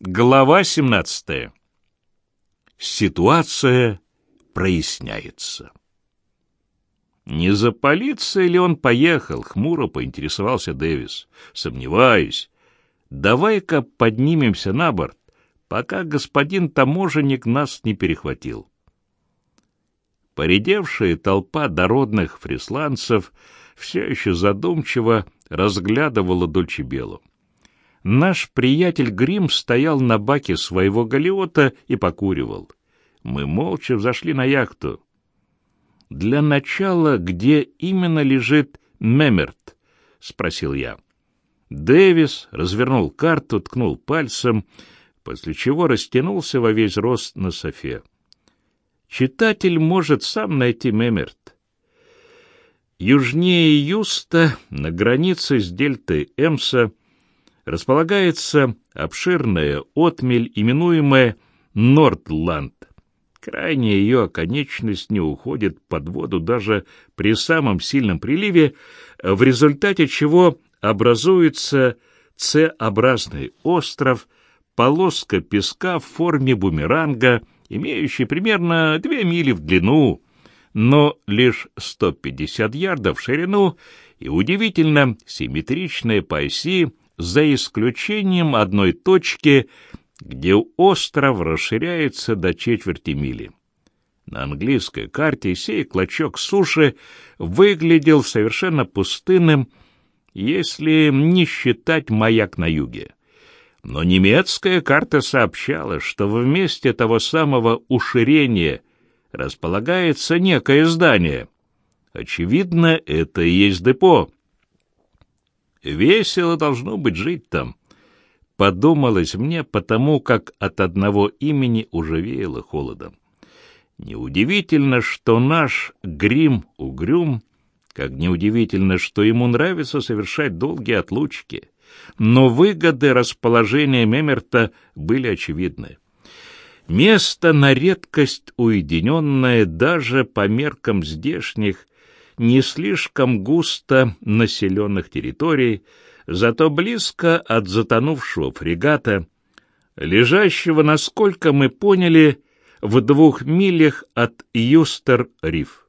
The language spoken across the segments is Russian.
Глава 17. Ситуация проясняется. Не за полицией ли он поехал? Хмуро поинтересовался Дэвис. Сомневаюсь. Давай-ка поднимемся на борт, пока господин таможенник нас не перехватил. Поредевшая толпа дородных фрисландцев все еще задумчиво разглядывала Дольчебелу. Наш приятель Грим стоял на баке своего галиота и покуривал. Мы молча взошли на яхту. «Для начала, где именно лежит Мемерт?» — спросил я. Дэвис развернул карту, ткнул пальцем, после чего растянулся во весь рост на софе. Читатель может сам найти Мемерт. Южнее Юста, на границе с дельтой Эмса, располагается обширная отмель, именуемая Нордланд. Крайняя ее оконечность не уходит под воду даже при самом сильном приливе, в результате чего образуется С-образный остров, полоска песка в форме бумеранга, имеющий примерно две мили в длину, но лишь 150 ярдов в ширину и удивительно симметричная по оси, за исключением одной точки, где остров расширяется до четверти мили. На английской карте сей клочок суши выглядел совершенно пустынным, если не считать маяк на юге. Но немецкая карта сообщала, что в месте того самого уширения располагается некое здание. Очевидно, это и есть депо. Весело должно быть жить там. Подумалось мне, потому как от одного имени уже веяло холодом. Неудивительно, что наш грим угрюм, как неудивительно, что ему нравится совершать долгие отлучки. Но выгоды расположения Мемерта были очевидны. Место на редкость уединенное даже по меркам здешних не слишком густо населенных территорий, зато близко от затонувшего фрегата, лежащего, насколько мы поняли, в двух милях от Юстер-Риф.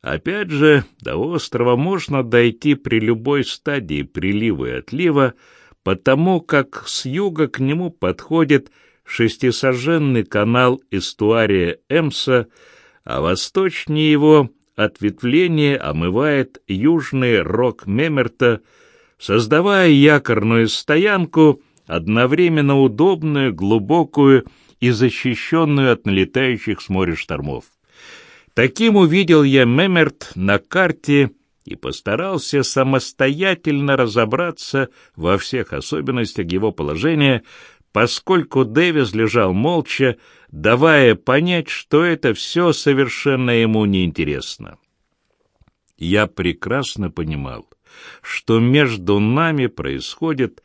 Опять же, до острова можно дойти при любой стадии прилива и отлива, потому как с юга к нему подходит шестисоженный канал эстуария Эмса, а восточнее его ответвление омывает южный рог Мемерта, создавая якорную стоянку, одновременно удобную, глубокую и защищенную от налетающих с моря штормов. Таким увидел я Мемерт на карте и постарался самостоятельно разобраться во всех особенностях его положения, поскольку Дэвис лежал молча, давая понять, что это все совершенно ему неинтересно. Я прекрасно понимал, что между нами происходит,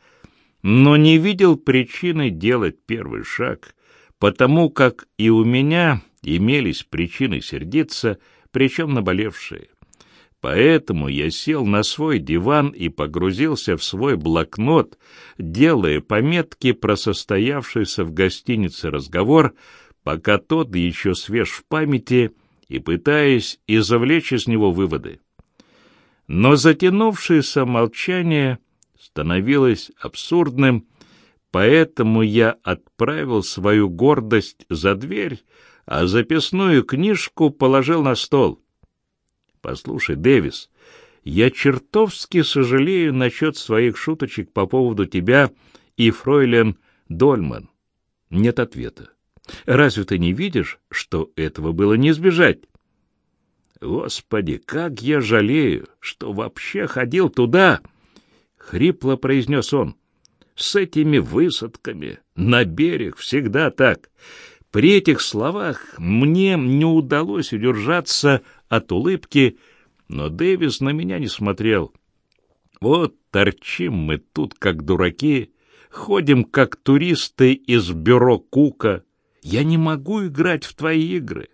но не видел причины делать первый шаг, потому как и у меня имелись причины сердиться, причем наболевшие. Поэтому я сел на свой диван и погрузился в свой блокнот, делая пометки про состоявшийся в гостинице разговор, пока тот еще свеж в памяти, и пытаясь извлечь из него выводы. Но затянувшееся молчание становилось абсурдным, поэтому я отправил свою гордость за дверь, а записную книжку положил на стол — Послушай, Дэвис, я чертовски сожалею насчет своих шуточек по поводу тебя и фройлен Дольман. Нет ответа. Разве ты не видишь, что этого было не избежать? Господи, как я жалею, что вообще ходил туда, хрипло произнес он. С этими высадками на берег всегда так. При этих словах мне не удалось удержаться от улыбки, но Дэвис на меня не смотрел. Вот торчим мы тут, как дураки, ходим, как туристы из бюро Кука. Я не могу играть в твои игры.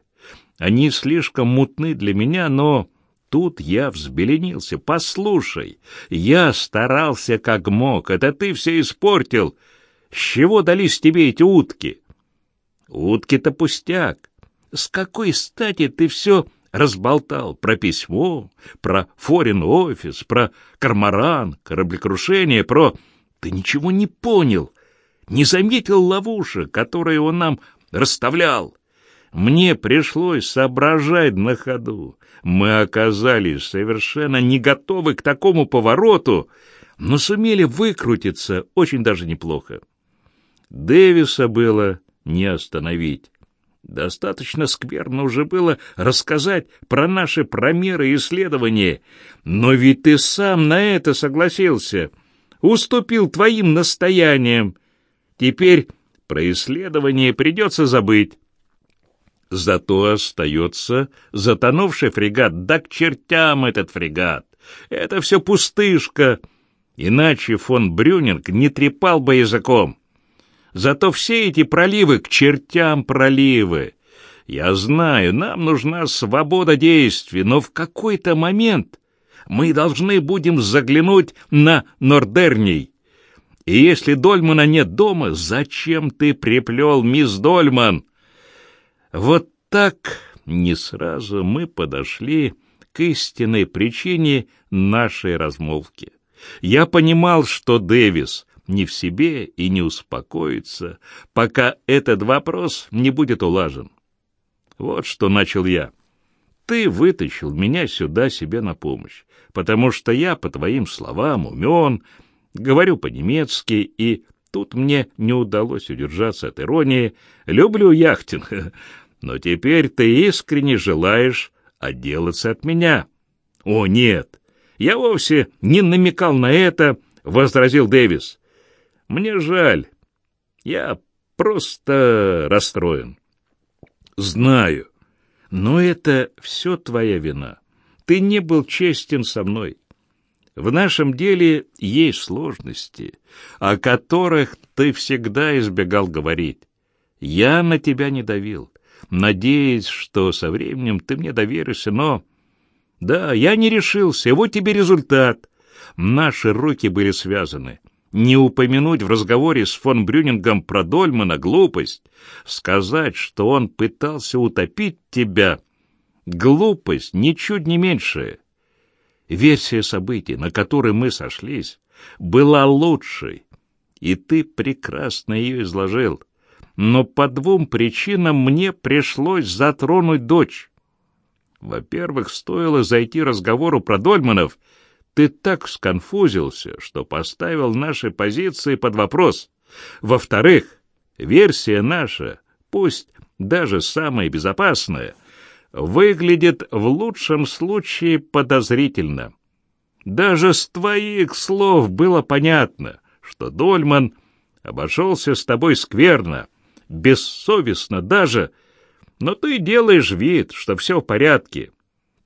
Они слишком мутны для меня, но тут я взбеленился. Послушай, я старался как мог, это ты все испортил. С чего дались тебе эти утки? Утки-то пустяк. С какой стати ты все разболтал про письмо, про форин-офис, про кармаран, кораблекрушение, про... Ты ничего не понял, не заметил ловушек, которые он нам расставлял. Мне пришлось соображать на ходу. Мы оказались совершенно не готовы к такому повороту, но сумели выкрутиться очень даже неплохо. Дэвиса было не остановить. Достаточно скверно уже было рассказать про наши промеры и исследования, но ведь ты сам на это согласился, уступил твоим настояниям. Теперь про исследование придется забыть. Зато остается затонувший фрегат. Да к чертям этот фрегат! Это все пустышка. Иначе фон Брюнинг не трепал бы языком. Зато все эти проливы к чертям проливы. Я знаю, нам нужна свобода действий, но в какой-то момент мы должны будем заглянуть на Нордерней. И если Дольмана нет дома, зачем ты приплел мисс Дольман? Вот так не сразу мы подошли к истинной причине нашей размолвки. Я понимал, что Дэвис не в себе и не успокоится, пока этот вопрос не будет улажен. Вот что начал я. Ты вытащил меня сюда себе на помощь, потому что я, по твоим словам, умен, говорю по-немецки, и тут мне не удалось удержаться от иронии. Люблю яхтинг, но теперь ты искренне желаешь отделаться от меня. — О, нет, я вовсе не намекал на это, — возразил Дэвис. — Мне жаль, я просто расстроен. — Знаю, но это все твоя вина. Ты не был честен со мной. В нашем деле есть сложности, о которых ты всегда избегал говорить. Я на тебя не давил надеясь, что со временем ты мне доверишься, но... Да, я не решился, вот тебе результат. Наши руки были связаны. Не упомянуть в разговоре с фон Брюнингом про Дольмана глупость. Сказать, что он пытался утопить тебя. Глупость, ничуть не меньшая. Версия событий, на которой мы сошлись, была лучшей, и ты прекрасно ее изложил но по двум причинам мне пришлось затронуть дочь. Во-первых, стоило зайти разговору про Дольманов. Ты так сконфузился, что поставил наши позиции под вопрос. Во-вторых, версия наша, пусть даже самая безопасная, выглядит в лучшем случае подозрительно. Даже с твоих слов было понятно, что Дольман обошелся с тобой скверно, бессовестно даже, но ты делаешь вид, что все в порядке.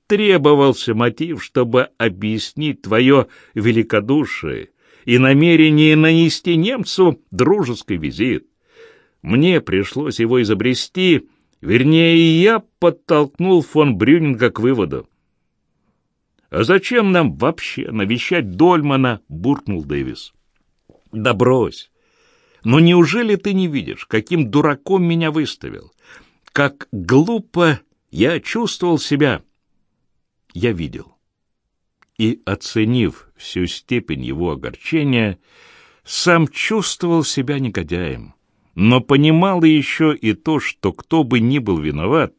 Требовался мотив, чтобы объяснить твое великодушие и намерение нанести немцу дружеский визит. Мне пришлось его изобрести, вернее, я подтолкнул фон Брюнинга к выводу. «А зачем нам вообще навещать Дольмана?» — буркнул Дэвис. «Да брось! Но неужели ты не видишь, каким дураком меня выставил? Как глупо я чувствовал себя. Я видел. И, оценив всю степень его огорчения, сам чувствовал себя негодяем. Но понимал еще и то, что кто бы ни был виноват,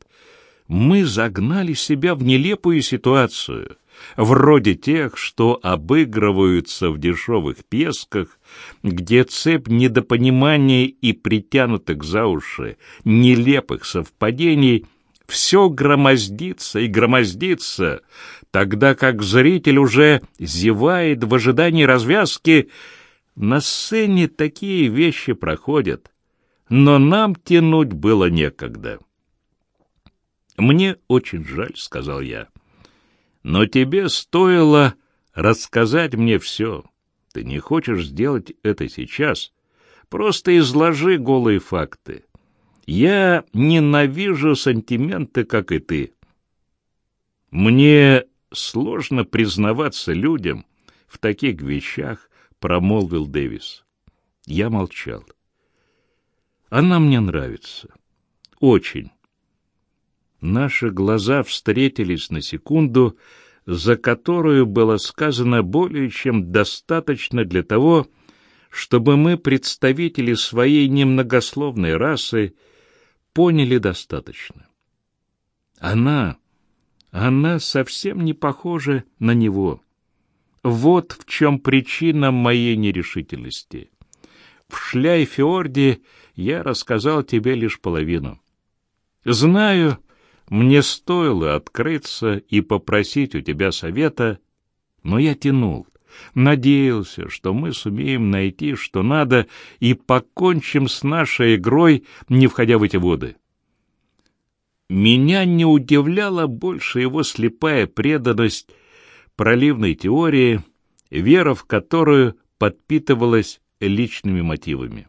мы загнали себя в нелепую ситуацию, вроде тех, что обыгрываются в дешевых песках, где цепь недопонимания и притянутых за уши нелепых совпадений все громоздится и громоздится, тогда как зритель уже зевает в ожидании развязки. На сцене такие вещи проходят, но нам тянуть было некогда. «Мне очень жаль», — сказал я. Но тебе стоило рассказать мне все. Ты не хочешь сделать это сейчас. Просто изложи голые факты. Я ненавижу сантименты, как и ты. Мне сложно признаваться людям в таких вещах, промолвил Дэвис. Я молчал. Она мне нравится. Очень. Наши глаза встретились на секунду, за которую было сказано более чем достаточно для того, чтобы мы, представители своей немногословной расы, поняли достаточно. Она, она совсем не похожа на него. Вот в чем причина моей нерешительности. В Шляйфиорде я рассказал тебе лишь половину. Знаю, мне стоило открыться и попросить у тебя совета, но я тянул, надеялся, что мы сумеем найти, что надо, и покончим с нашей игрой, не входя в эти воды. Меня не удивляла больше его слепая преданность проливной теории, вера в которую подпитывалась личными мотивами.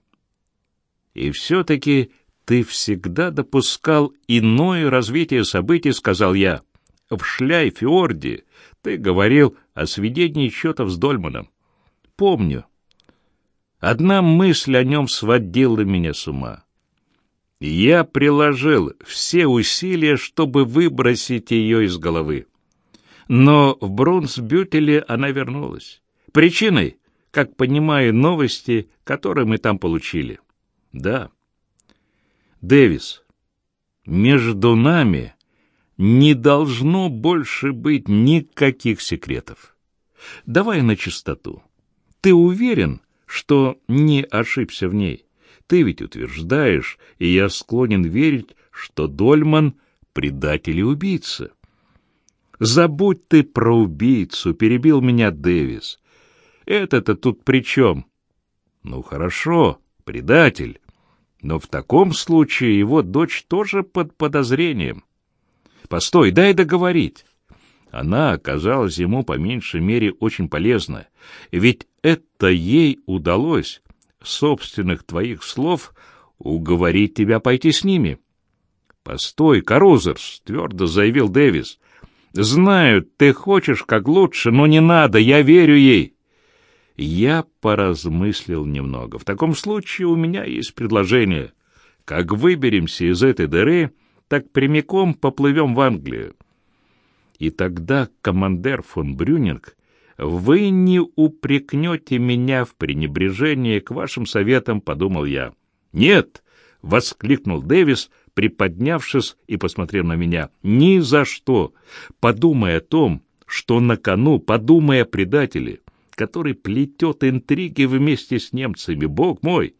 И все-таки ты всегда допускал иное развитие событий, сказал я. В Шляйфиорде ты говорил о сведении счетов с Дольманом. Помню. Одна мысль о нем сводила меня с ума. Я приложил все усилия, чтобы выбросить ее из головы. Но в Брунсбютеле она вернулась. Причиной, как понимаю, новости, которые мы там получили. Да. Дэвис, между нами не должно больше быть никаких секретов. Давай на чистоту. Ты уверен, что не ошибся в ней? Ты ведь утверждаешь, и я склонен верить, что Дольман — предатель и убийца. Забудь ты про убийцу, перебил меня Дэвис. Это-то тут при чем? Ну хорошо, предатель. Но в таком случае его дочь тоже под подозрением. Постой, дай договорить. Она оказалась ему по меньшей мере очень полезна, ведь это ей удалось, собственных твоих слов, уговорить тебя пойти с ними. Постой, Карузерс, твердо заявил Дэвис. Знаю, ты хочешь как лучше, но не надо, я верю ей. Я поразмыслил немного. В таком случае у меня есть предложение. Как выберемся из этой дыры, так прямиком поплывем в Англию. И тогда, командир фон Брюнинг, вы не упрекнете меня в пренебрежении к вашим советам, подумал я. Нет, воскликнул Дэвис, приподнявшись и посмотрев на меня. Ни за что. Подумай о том, что на кону, подумай о предателе который плетет интриги вместе с немцами. Бог мой!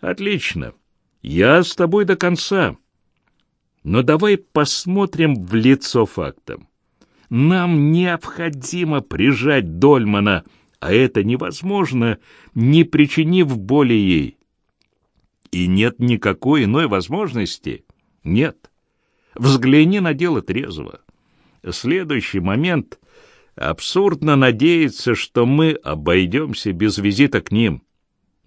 Отлично. Я с тобой до конца. Но давай посмотрим в лицо фактам. Нам необходимо прижать Дольмана, а это невозможно, не причинив боли ей. И нет никакой иной возможности. Нет. Взгляни на дело трезво. Следующий момент Абсурдно надеяться, что мы обойдемся без визита к ним.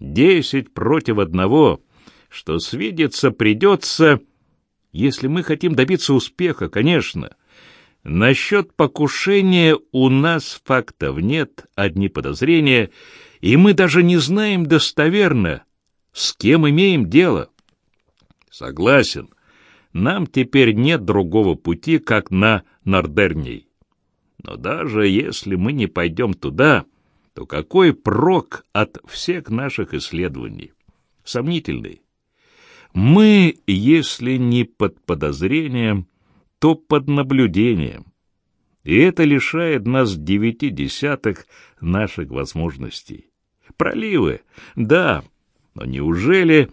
Десять против одного, что свидеться придется, если мы хотим добиться успеха, конечно. Насчет покушения у нас фактов нет, одни подозрения, и мы даже не знаем достоверно, с кем имеем дело. Согласен, нам теперь нет другого пути, как на Нордерней. Но даже если мы не пойдем туда, то какой прок от всех наших исследований? Сомнительный. Мы, если не под подозрением, то под наблюдением. И это лишает нас девяти десятых наших возможностей. Проливы, да, но неужели,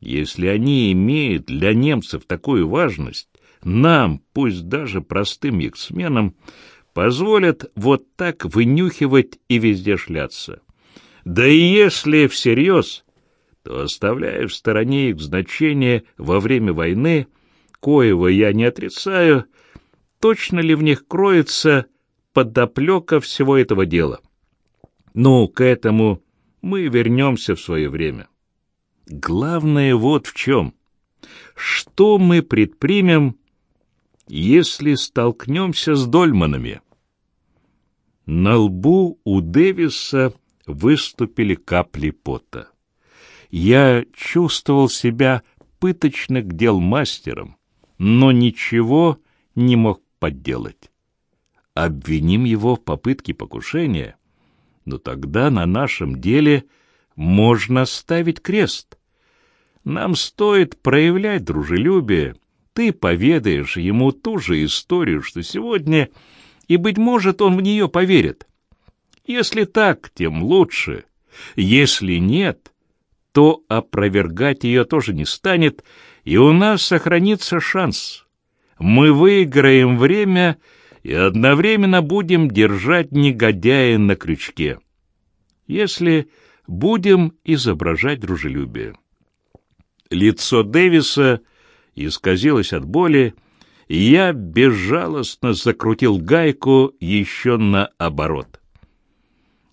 если они имеют для немцев такую важность, нам, пусть даже простым яхтсменам, позволят вот так вынюхивать и везде шляться. Да и если всерьез, то оставляя в стороне их значение во время войны, коего я не отрицаю, точно ли в них кроется подоплека всего этого дела? Ну, к этому мы вернемся в свое время. Главное вот в чем. Что мы предпримем, если столкнемся с дольманами? На лбу у Дэвиса выступили капли пота. Я чувствовал себя пыточных дел мастером, но ничего не мог подделать. Обвиним его в попытке покушения, но тогда на нашем деле можно ставить крест. Нам стоит проявлять дружелюбие. Ты поведаешь ему ту же историю, что сегодня, и, быть может, он в нее поверит. Если так, тем лучше. Если нет, то опровергать ее тоже не станет, и у нас сохранится шанс. Мы выиграем время и одновременно будем держать негодяя на крючке, если будем изображать дружелюбие. Лицо Дэвиса исказилось от боли, и я безжалостно закрутил гайку еще наоборот.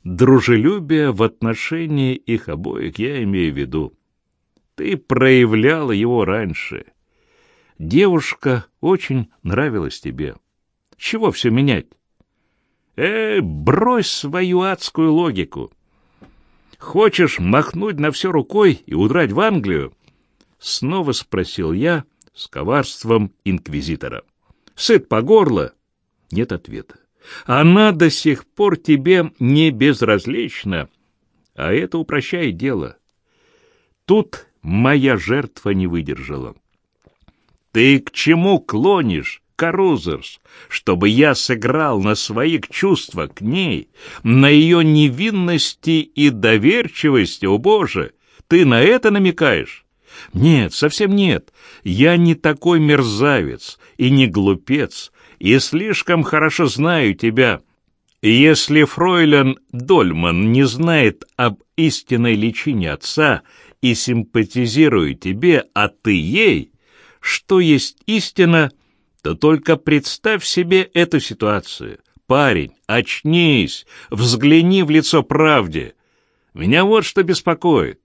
Дружелюбие в отношении их обоих я имею в виду. Ты проявляла его раньше. Девушка очень нравилась тебе. Чего все менять? Э, брось свою адскую логику. Хочешь махнуть на все рукой и удрать в Англию? Снова спросил я с коварством инквизитора. Сыт по горло? Нет ответа. Она до сих пор тебе не безразлична, а это упрощает дело. Тут моя жертва не выдержала. Ты к чему клонишь, Карузерс? Чтобы я сыграл на своих чувствах к ней, на ее невинности и доверчивости, о Боже! Ты на это намекаешь? Нет, совсем нет. Я не такой мерзавец и не глупец, и слишком хорошо знаю тебя. Если фройлен Дольман не знает об истинной личине отца и симпатизирую тебе, а ты ей, что есть истина, то только представь себе эту ситуацию. Парень, очнись, взгляни в лицо правде. Меня вот что беспокоит.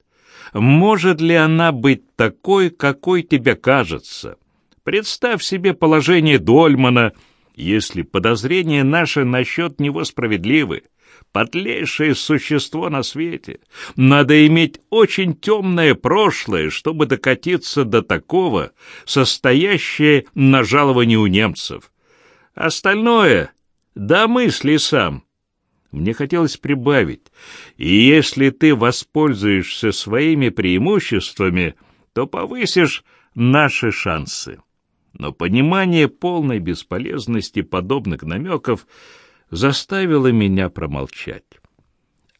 Может ли она быть такой, какой тебе кажется? Представь себе положение Дольмана, если подозрения наши насчет него справедливы подлейшее существо на свете. Надо иметь очень темное прошлое, чтобы докатиться до такого, состоящее на жаловании у немцев. Остальное — да мысли сам. Мне хотелось прибавить, и если ты воспользуешься своими преимуществами, то повысишь наши шансы. Но понимание полной бесполезности подобных намеков — заставило меня промолчать.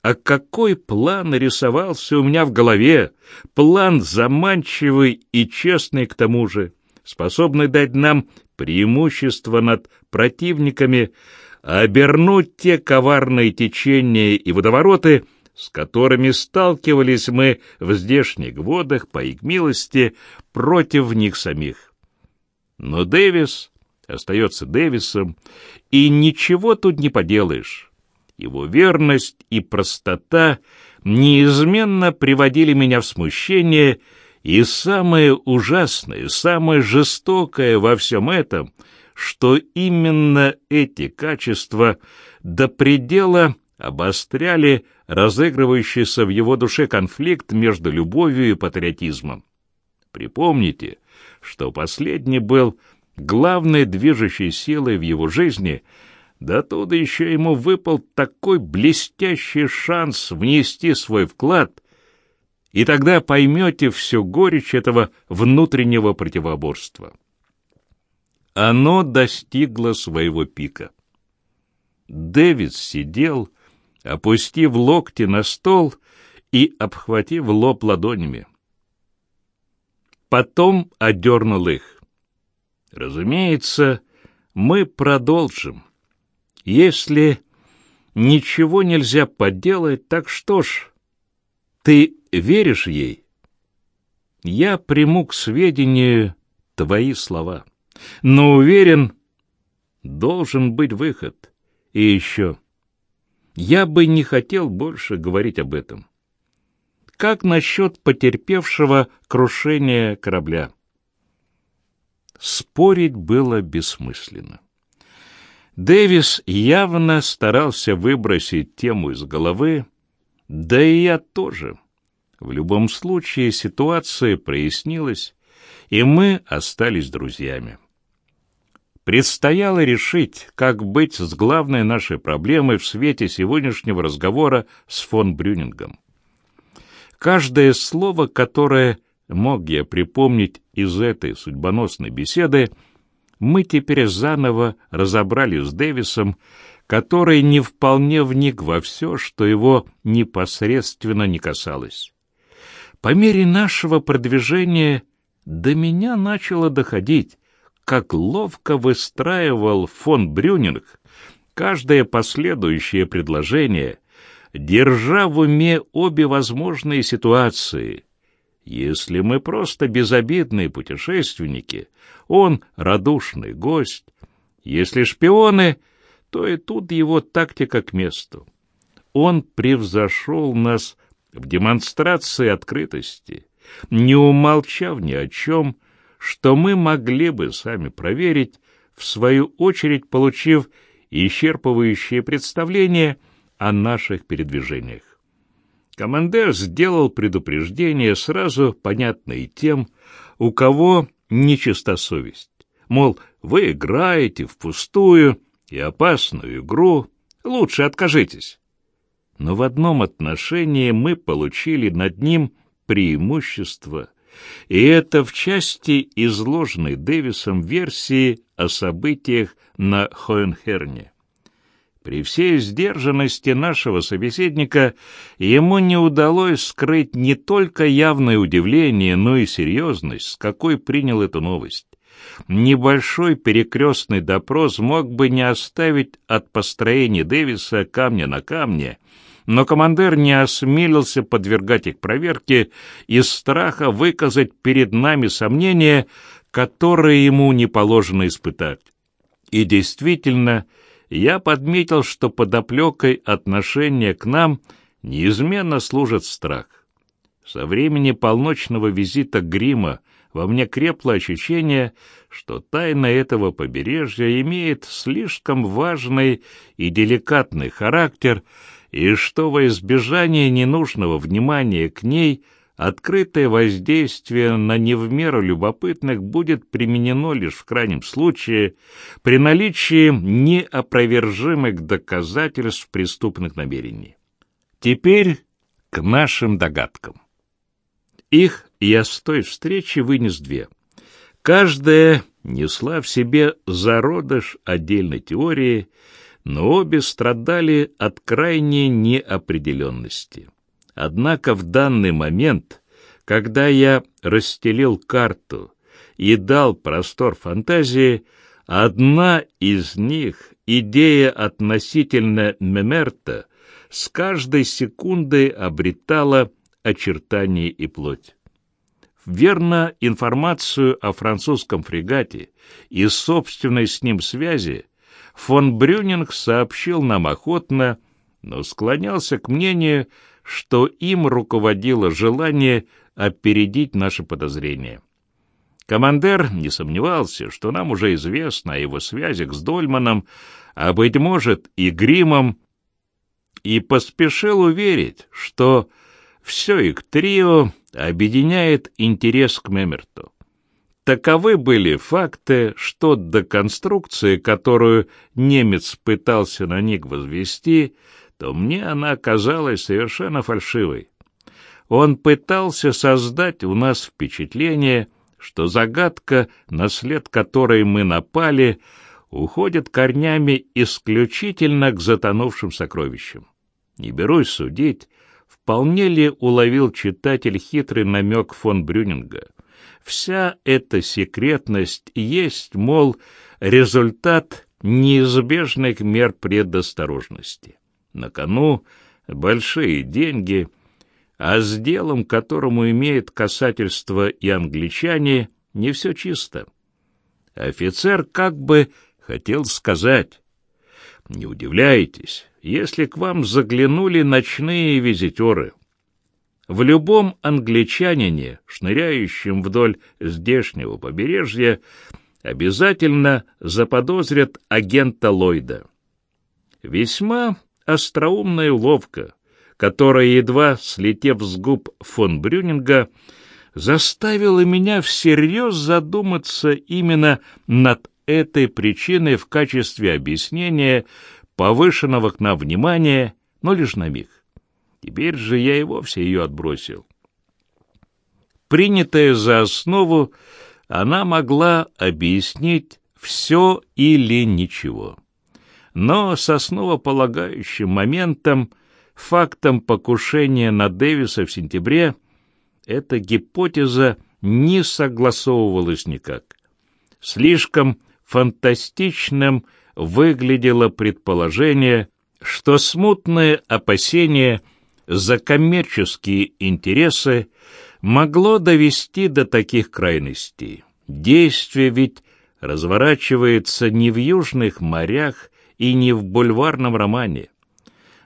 А какой план рисовался у меня в голове? План заманчивый и честный к тому же, способный дать нам преимущество над противниками, обернуть те коварные течения и водовороты, с которыми сталкивались мы в здешних водах, по их милости, против них самих. Но Дэвис остается Дэвисом, и ничего тут не поделаешь. Его верность и простота неизменно приводили меня в смущение, и самое ужасное, самое жестокое во всем этом, что именно эти качества до предела обостряли разыгрывающийся в его душе конфликт между любовью и патриотизмом. Припомните, что последний был главной движущей силой в его жизни, да туда еще ему выпал такой блестящий шанс внести свой вклад, и тогда поймете всю горечь этого внутреннего противоборства. Оно достигло своего пика. Дэвид сидел, опустив локти на стол и обхватив лоб ладонями. Потом одернул их. Разумеется, мы продолжим. Если ничего нельзя поделать, так что ж, ты веришь ей? Я приму к сведению твои слова, но уверен, должен быть выход. И еще, я бы не хотел больше говорить об этом. Как насчет потерпевшего крушения корабля? Спорить было бессмысленно. Дэвис явно старался выбросить тему из головы, да и я тоже. В любом случае ситуация прояснилась, и мы остались друзьями. Предстояло решить, как быть с главной нашей проблемой в свете сегодняшнего разговора с фон Брюнингом. Каждое слово, которое мог я припомнить из этой судьбоносной беседы, мы теперь заново разобрали с Дэвисом, который не вполне вник во все, что его непосредственно не касалось. По мере нашего продвижения до меня начало доходить, как ловко выстраивал фон Брюнинг каждое последующее предложение, держа в уме обе возможные ситуации. Если мы просто безобидные путешественники, он радушный гость. Если шпионы, то и тут его тактика к месту. Он превзошел нас в демонстрации открытости, не умолчав ни о чем, что мы могли бы сами проверить, в свою очередь получив исчерпывающее представление о наших передвижениях. Командир сделал предупреждение, сразу понятное тем, у кого нечиста совесть. Мол, вы играете впустую и опасную игру, лучше откажитесь но в одном отношении мы получили над ним преимущество, и это в части изложенной Дэвисом версии о событиях на Хоенхерне. При всей сдержанности нашего собеседника ему не удалось скрыть не только явное удивление, но и серьезность, с какой принял эту новость. Небольшой перекрестный допрос мог бы не оставить от построения Дэвиса камня на камне — но командир не осмелился подвергать их проверке из страха выказать перед нами сомнения, которые ему не положено испытать. И действительно, я подметил, что подоплекой отношения к нам неизменно служит страх. Со времени полночного визита Грима во мне крепло ощущение, что тайна этого побережья имеет слишком важный и деликатный характер, и что во избежание ненужного внимания к ней открытое воздействие на не в меру любопытных будет применено лишь в крайнем случае при наличии неопровержимых доказательств преступных намерений. Теперь к нашим догадкам. Их я с той встречи вынес две. Каждая несла в себе зародыш отдельной теории — но обе страдали от крайней неопределенности. Однако в данный момент, когда я расстелил карту и дал простор фантазии, одна из них, идея относительно Мемерта, с каждой секундой обретала очертания и плоть. Верно информацию о французском фрегате и собственной с ним связи фон Брюнинг сообщил нам охотно, но склонялся к мнению, что им руководило желание опередить наши подозрения. Командер не сомневался, что нам уже известно о его связях с Дольманом, а, быть может, и Гримом, и поспешил уверить, что все их трио объединяет интерес к Мемерту. Таковы были факты, что до конструкции, которую немец пытался на них возвести, то мне она оказалась совершенно фальшивой. Он пытался создать у нас впечатление, что загадка, на след которой мы напали, уходит корнями исключительно к затонувшим сокровищам. Не берусь судить, вполне ли уловил читатель хитрый намек фон Брюнинга — Вся эта секретность есть, мол, результат неизбежных мер предосторожности. На кону большие деньги, а с делом, которому имеет касательство и англичане, не все чисто. Офицер как бы хотел сказать, не удивляйтесь, если к вам заглянули ночные визитеры. В любом англичанине, шныряющем вдоль здешнего побережья, обязательно заподозрят агента Ллойда. Весьма остроумная уловка, которая, едва слетев с губ фон Брюнинга, заставила меня всерьез задуматься именно над этой причиной в качестве объяснения повышенного к нам внимания, но лишь на миг. Теперь же я и вовсе ее отбросил. Принятая за основу, она могла объяснить все или ничего. Но с основополагающим моментом, фактом покушения на Дэвиса в сентябре, эта гипотеза не согласовывалась никак. Слишком фантастичным выглядело предположение, что смутные опасения за коммерческие интересы могло довести до таких крайностей. Действие ведь разворачивается не в южных морях и не в бульварном романе.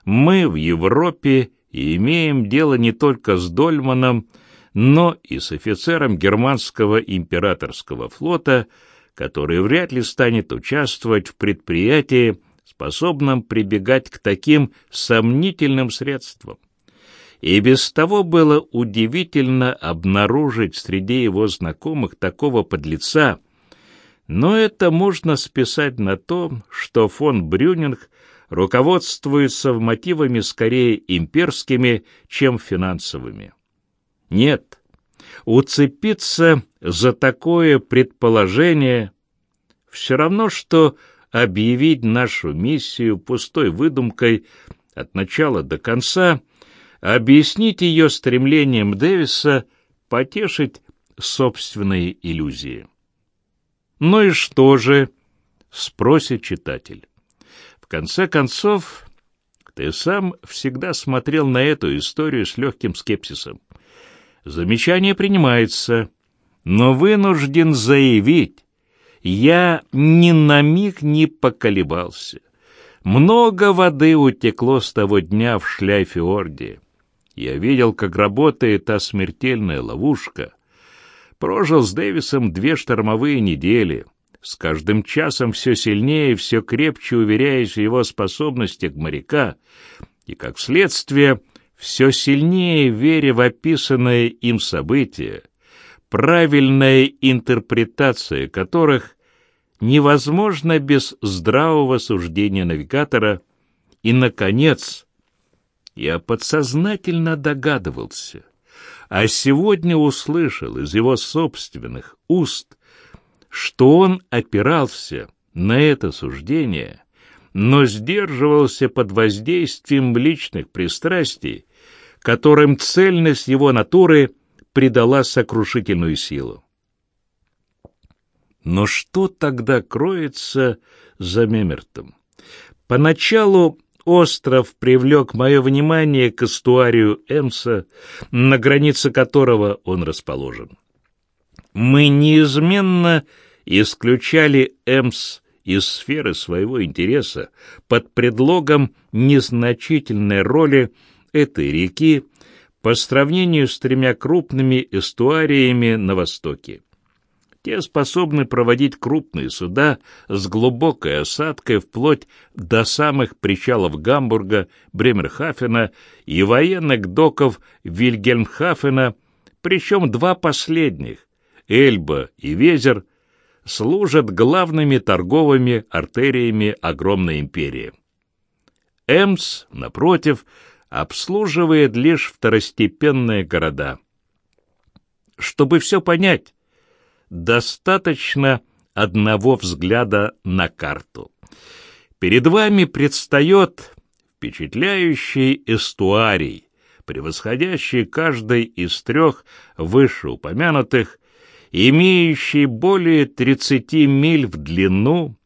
Мы в Европе и имеем дело не только с Дольманом, но и с офицером германского императорского флота, который вряд ли станет участвовать в предприятии, способном прибегать к таким сомнительным средствам. И без того было удивительно обнаружить среди его знакомых такого подлеца, но это можно списать на то, что фон Брюнинг руководствуется мотивами скорее имперскими, чем финансовыми. Нет, уцепиться за такое предположение все равно, что объявить нашу миссию пустой выдумкой от начала до конца, объяснить ее стремлением Дэвиса потешить собственные иллюзии. «Ну и что же?» — спросит читатель. В конце концов, ты сам всегда смотрел на эту историю с легким скепсисом. Замечание принимается, но вынужден заявить, я ни на миг не поколебался. Много воды утекло с того дня в Шляйфеорде. Я видел, как работает та смертельная ловушка. Прожил с Дэвисом две штормовые недели. С каждым часом все сильнее и все крепче уверяясь в его способностях моряка. И, как следствие, все сильнее веря в описанное им события, правильная интерпретация которых невозможна без здравого суждения навигатора, и, наконец, я подсознательно догадывался, а сегодня услышал из его собственных уст, что он опирался на это суждение — но сдерживался под воздействием личных пристрастий, которым цельность его натуры придала сокрушительную силу. Но что тогда кроется за Мемертом? Поначалу остров привлек мое внимание к эстуарию Эмса, на границе которого он расположен. Мы неизменно исключали Эмс из сферы своего интереса под предлогом незначительной роли этой реки по сравнению с тремя крупными эстуариями на востоке. Те способны проводить крупные суда с глубокой осадкой вплоть до самых причалов Гамбурга, Бремерхафена и военных доков Вильгельмхафена, причем два последних, Эльба и Везер, служат главными торговыми артериями огромной империи. Эмс, напротив, обслуживает лишь второстепенные города. Чтобы все понять, достаточно одного взгляда на карту. Перед вами предстает впечатляющий эстуарий, превосходящий каждый из трех вышеупомянутых имеющий более 30 миль в длину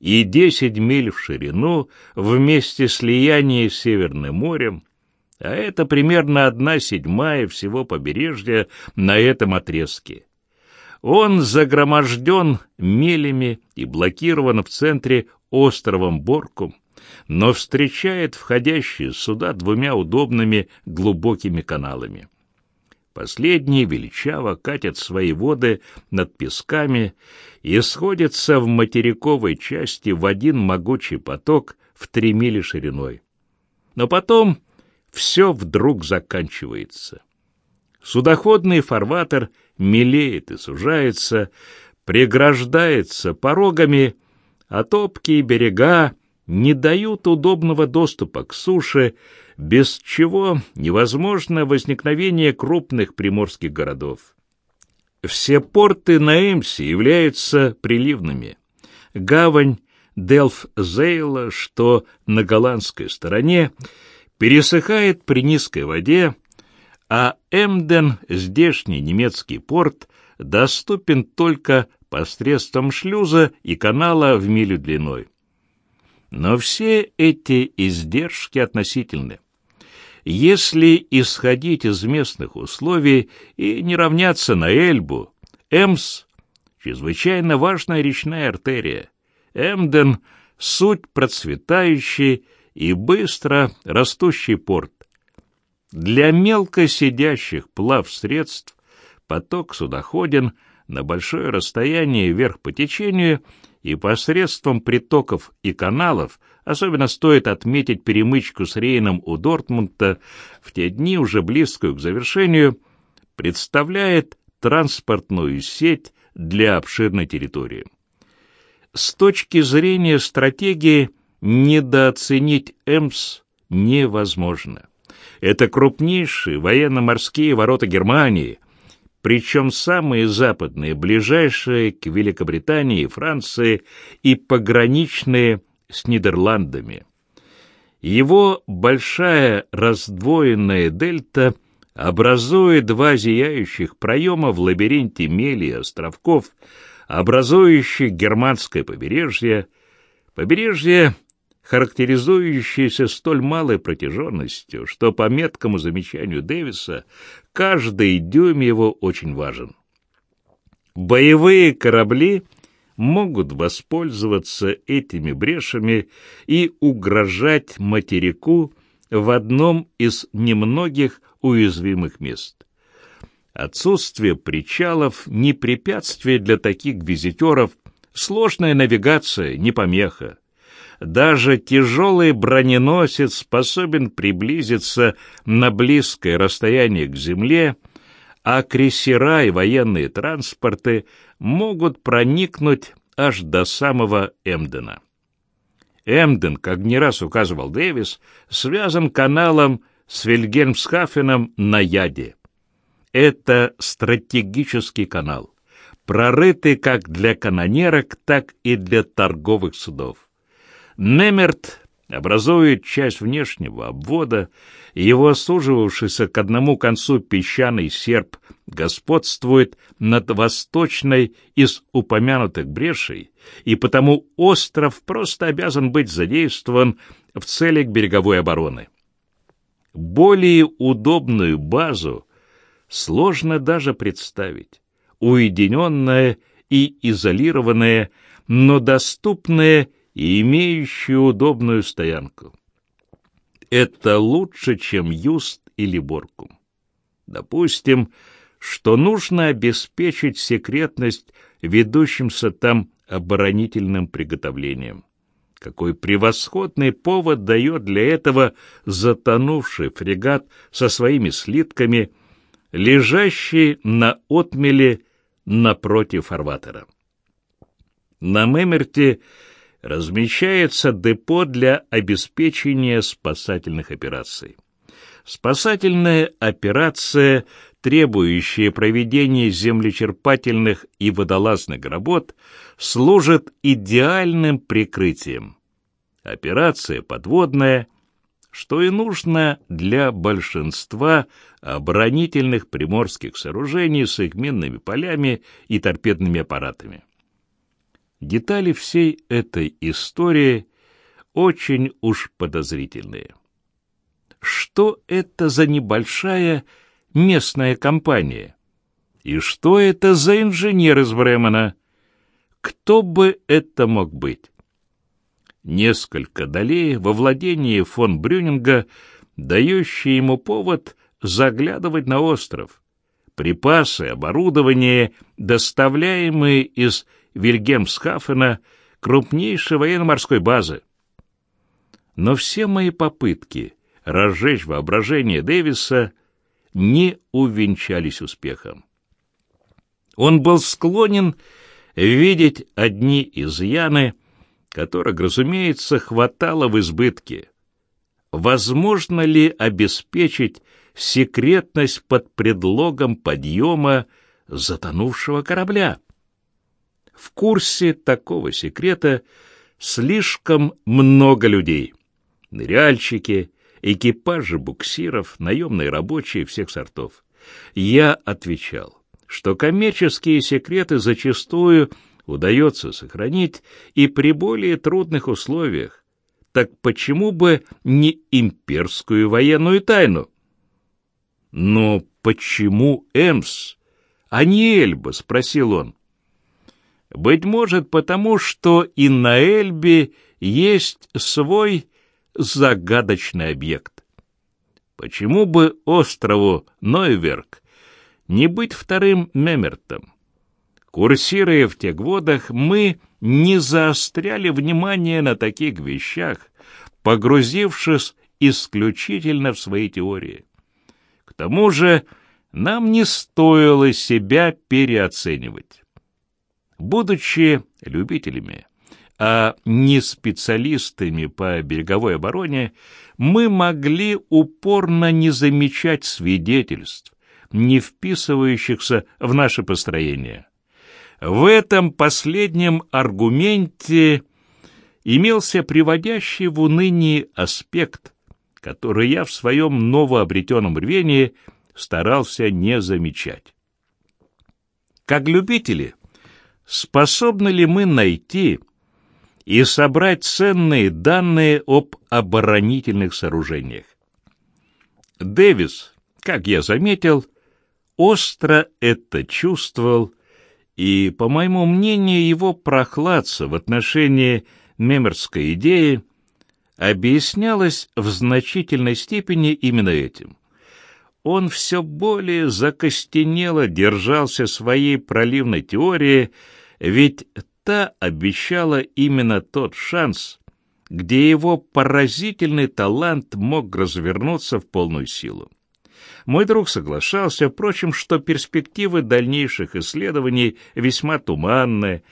и 10 миль в ширину вместе слияния с Северным морем, а это примерно одна седьмая всего побережья на этом отрезке. Он загроможден мелями и блокирован в центре островом Боркум, но встречает входящие сюда двумя удобными глубокими каналами. Последние величаво катят свои воды над песками и сходятся в материковой части в один могучий поток в три мили шириной. Но потом все вдруг заканчивается. Судоходный фарватер мелеет и сужается, преграждается порогами, а топкие берега не дают удобного доступа к суше, без чего невозможно возникновение крупных приморских городов. Все порты на Эмсе являются приливными. Гавань Делф-Зейла, что на голландской стороне, пересыхает при низкой воде, а Эмден, здешний немецкий порт, доступен только посредством шлюза и канала в милю длиной. Но все эти издержки относительны. Если исходить из местных условий и не равняться на Эльбу, Эмс — чрезвычайно важная речная артерия. Эмден — суть процветающий и быстро растущий порт. Для мелко сидящих плав средств поток судоходен на большое расстояние вверх по течению и посредством притоков и каналов, особенно стоит отметить перемычку с Рейном у Дортмунда, в те дни уже близкую к завершению, представляет транспортную сеть для обширной территории. С точки зрения стратегии недооценить ЭМС невозможно. Это крупнейшие военно-морские ворота Германии, причем самые западные, ближайшие к Великобритании, Франции и пограничные с Нидерландами. Его большая раздвоенная дельта образует два зияющих проема в лабиринте мели и островков, образующих германское побережье, побережье характеризующийся столь малой протяженностью, что, по меткому замечанию Дэвиса, каждый дюйм его очень важен. Боевые корабли могут воспользоваться этими брешами и угрожать материку в одном из немногих уязвимых мест. Отсутствие причалов не препятствие для таких визитеров, сложная навигация не помеха. Даже тяжелый броненосец способен приблизиться на близкое расстояние к земле, а крейсера и военные транспорты могут проникнуть аж до самого Эмдена. Эмден, как не раз указывал Дэвис, связан каналом с Вильгельмсхафеном на Яде. Это стратегический канал, прорытый как для канонерок, так и для торговых судов. Немерт образует часть внешнего обвода, его суживавшийся к одному концу песчаный серп господствует над восточной из упомянутых брешей, и потому остров просто обязан быть задействован в целях береговой обороны. Более удобную базу сложно даже представить. Уединенная и изолированная, но доступная и имеющие удобную стоянку. Это лучше, чем юст или боркум. Допустим, что нужно обеспечить секретность ведущимся там оборонительным приготовлением. Какой превосходный повод дает для этого затонувший фрегат со своими слитками, лежащий на отмеле напротив фарватера. На Мемерте размещается депо для обеспечения спасательных операций. Спасательная операция, требующая проведения землечерпательных и водолазных работ, служит идеальным прикрытием. Операция подводная, что и нужно для большинства оборонительных приморских сооружений с их минными полями и торпедными аппаратами. Детали всей этой истории очень уж подозрительные. Что это за небольшая местная компания? И что это за инженер из Бремена? Кто бы это мог быть? Несколько долей во владении фон Брюнинга, дающие ему повод заглядывать на остров. Припасы, оборудование, доставляемые из Вильгельмсхафена, крупнейшей военно-морской базы. Но все мои попытки разжечь воображение Дэвиса, не увенчались успехом. Он был склонен видеть одни изъяны, которых, разумеется, хватало в избытке. Возможно ли обеспечить секретность под предлогом подъема затонувшего корабля? В курсе такого секрета слишком много людей. Ныряльщики, экипажи буксиров, наемные рабочие всех сортов. Я отвечал, что коммерческие секреты зачастую удается сохранить и при более трудных условиях. Так почему бы не имперскую военную тайну? Но почему Эмс, а не Эльба? — спросил он. Быть может, потому что и на Эльбе есть свой загадочный объект. Почему бы острову Нойверк не быть вторым Мемертом? Курсируя в тех водах, мы не заостряли внимание на таких вещах, погрузившись исключительно в свои теории. К тому же нам не стоило себя переоценивать. Будучи любителями, а не специалистами по береговой обороне, мы могли упорно не замечать свидетельств, не вписывающихся в наше построение. В этом последнем аргументе имелся приводящий в уныние аспект, который я в своем новообретенном рвении старался не замечать. Как любители, способны ли мы найти и собрать ценные данные об оборонительных сооружениях? Дэвис, как я заметил, остро это чувствовал, и, по моему мнению, его прохладца в отношении мемерской идеи объяснялось в значительной степени именно этим. Он все более закостенело держался своей проливной теории, ведь та обещала именно тот шанс, где его поразительный талант мог развернуться в полную силу. Мой друг соглашался, впрочем, что перспективы дальнейших исследований весьма туманны,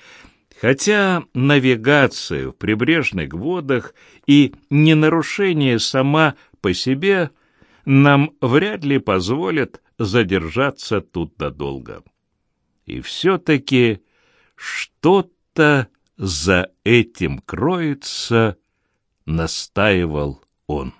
хотя навигация в прибрежных водах и ненарушение сама по себе нам вряд ли позволят задержаться тут надолго. И все-таки что-то за этим кроется, настаивал он.